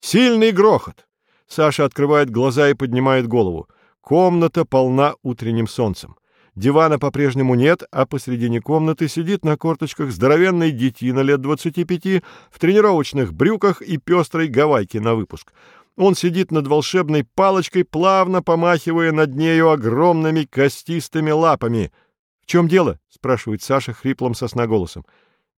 Сильный грохот. Саша открывает глаза и поднимает голову. Комната полна утренним солнцем. Дивана по-прежнему нет, а посредине комнаты сидит на корточках здоровенный детина лет 25 в тренировочных брюках и пестрой гавайке на выпуск. Он сидит над волшебной палочкой, плавно помахивая над нею огромными костистыми лапами. — В чем дело? — спрашивает Саша хриплым сосноголосом.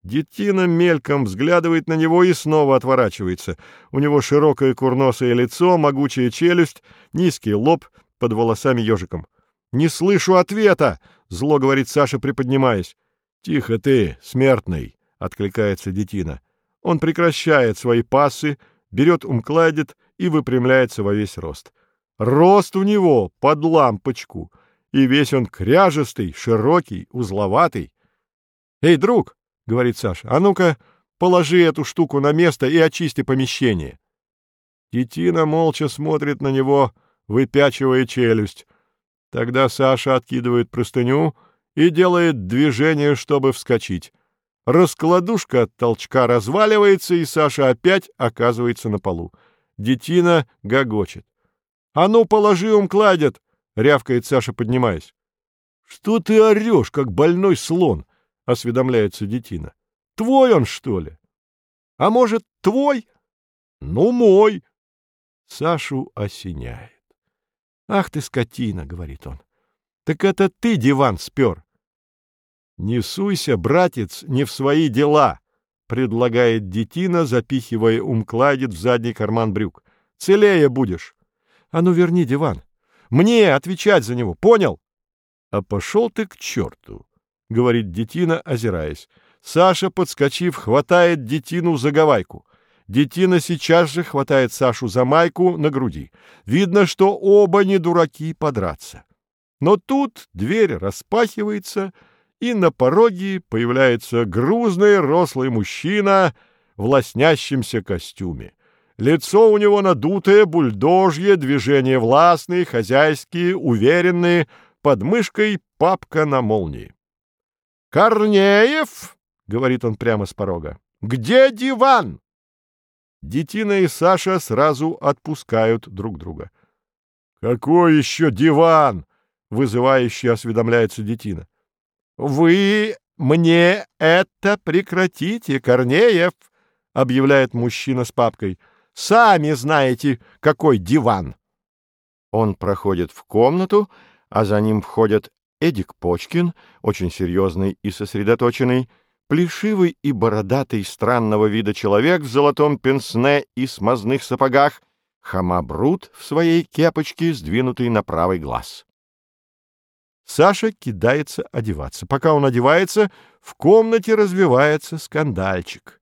Детина мельком взглядывает на него и снова отворачивается. У него широкое курносое лицо, могучая челюсть, низкий лоб под волосами ежиком. «Не слышу ответа!» — зло говорит Саша, приподнимаясь. «Тихо ты, смертный!» — откликается детина. Он прекращает свои пасы, берет умкладит и выпрямляется во весь рост. Рост у него под лампочку, и весь он кряжестый, широкий, узловатый. «Эй, друг!» — говорит Саша, — «а ну-ка, положи эту штуку на место и очисти помещение». Детина молча смотрит на него, выпячивая челюсть. Тогда Саша откидывает простыню и делает движение, чтобы вскочить. Раскладушка от толчка разваливается, и Саша опять оказывается на полу. Детина гогочет. — А ну, положи, умкладет! — рявкает Саша, поднимаясь. — Что ты орешь, как больной слон? — осведомляется детина. — Твой он, что ли? — А может, твой? — Ну, мой. Сашу осеняет. «Ах ты, скотина!» — говорит он. «Так это ты диван спер!» «Не суйся, братец, не в свои дела!» — предлагает детина, запихивая умкладит в задний карман брюк. «Целее будешь!» «А ну верни диван! Мне отвечать за него, понял?» «А пошел ты к черту!» — говорит детина, озираясь. Саша, подскочив, хватает детину за гавайку. Детина сейчас же хватает Сашу за майку на груди. Видно, что оба не дураки подраться. Но тут дверь распахивается, и на пороге появляется грузный рослый мужчина в лоснящемся костюме. Лицо у него надутое, бульдожье, движения властные, хозяйские, уверенные, под мышкой папка на молнии. «Корнеев!» — говорит он прямо с порога. «Где диван?» Детина и Саша сразу отпускают друг друга. «Какой еще диван?» — вызывающе осведомляется Детина. «Вы мне это прекратите, Корнеев!» — объявляет мужчина с папкой. «Сами знаете, какой диван!» Он проходит в комнату, а за ним входят Эдик Почкин, очень серьезный и сосредоточенный, Плешивый и бородатый странного вида человек в золотом пенсне и смазных сапогах, хамабрут в своей кепочке, сдвинутый на правый глаз. Саша кидается одеваться. Пока он одевается, в комнате развивается скандальчик.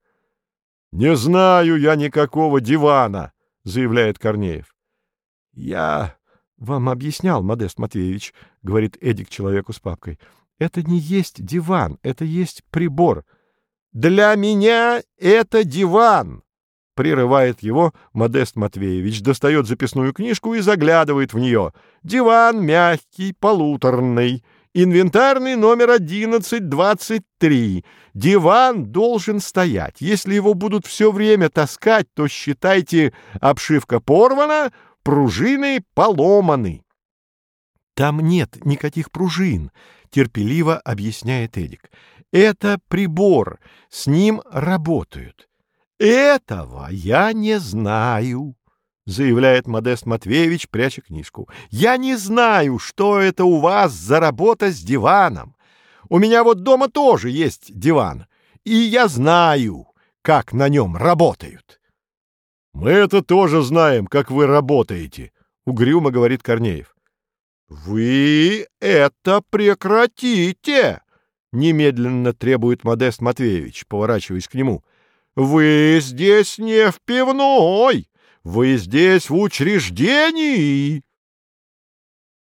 — Не знаю я никакого дивана, — заявляет Корнеев. — Я вам объяснял, Модест Матвеевич, — говорит Эдик человеку с папкой. Это не есть диван, это есть прибор. Для меня это диван, прерывает его Модест Матвеевич, достает записную книжку и заглядывает в нее. Диван мягкий, полуторный, инвентарный номер 1123. Диван должен стоять. Если его будут все время таскать, то считайте, обшивка порвана, пружины поломаны. Там нет никаких пружин, терпеливо объясняет Эдик. Это прибор, с ним работают. Этого я не знаю, заявляет Модест Матвеевич, пряча книжку. Я не знаю, что это у вас за работа с диваном. У меня вот дома тоже есть диван, и я знаю, как на нем работают. Мы это тоже знаем, как вы работаете, угрюмо говорит Корнеев. «Вы это прекратите!» — немедленно требует Модест Матвеевич, поворачиваясь к нему. «Вы здесь не в пивной, вы здесь в учреждении!»